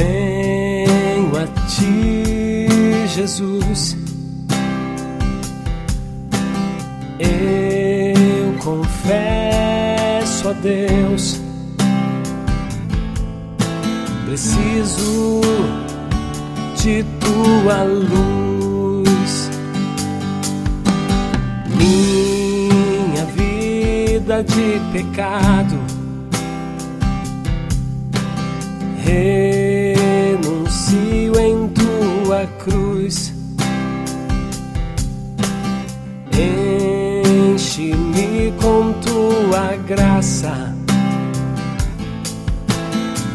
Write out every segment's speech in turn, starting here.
a ti, Jesus. Eu confesso a Deus, preciso de tua luz. Minha vida de pecado em cruz. Enche-me com tua graça,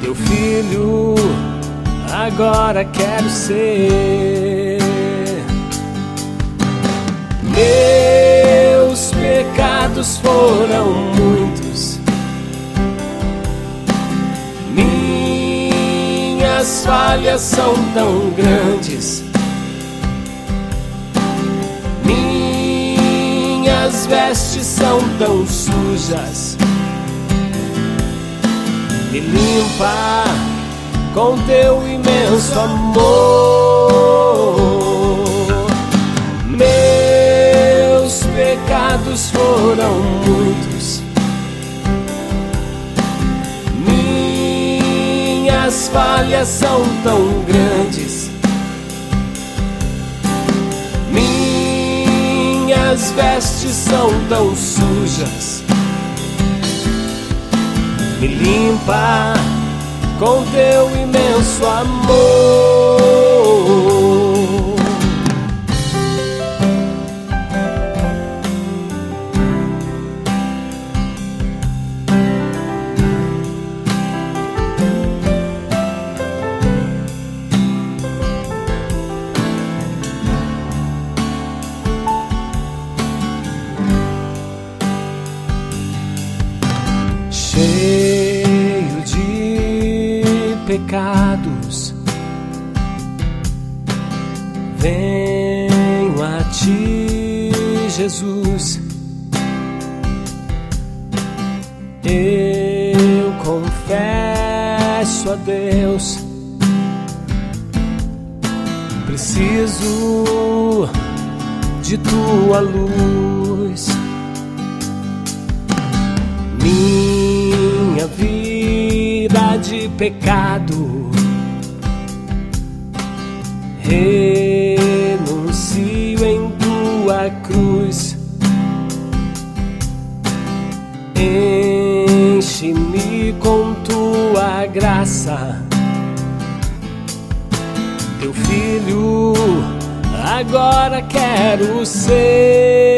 teu filho. Agora quero ser. Meus pecados foram muitos. Minhas falhas são tão grandes. Minhas vestes são tão sujas. Me limpa com teu imenso amor. Meus pecados foram muitos. Minhas falhas são tão grandes. Minhas vestes são tão sujas. Me limpa com teu imenso amor. Pecados. Venho a ti, Jesus. Eu confesso a Deus. Preciso de tua luz. Minha vida de pecado renuncio em tua cruz. Enche-me com tua graça, teu filho. Agora quero ser.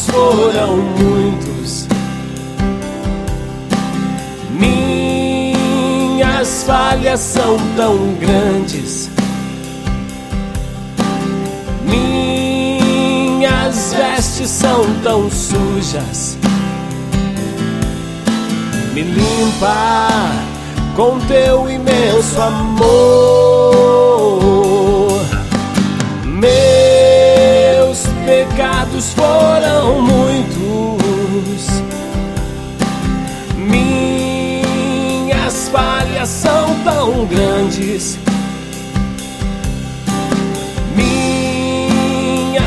Foram muitos. Minhas falhas são tão grandes. Minhas vestes são tão sujas. Me limpa com teu imenso amor.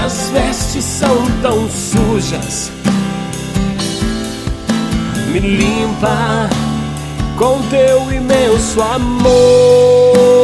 Minhas vestes são tão sujas. Me limpa com teu imenso amor.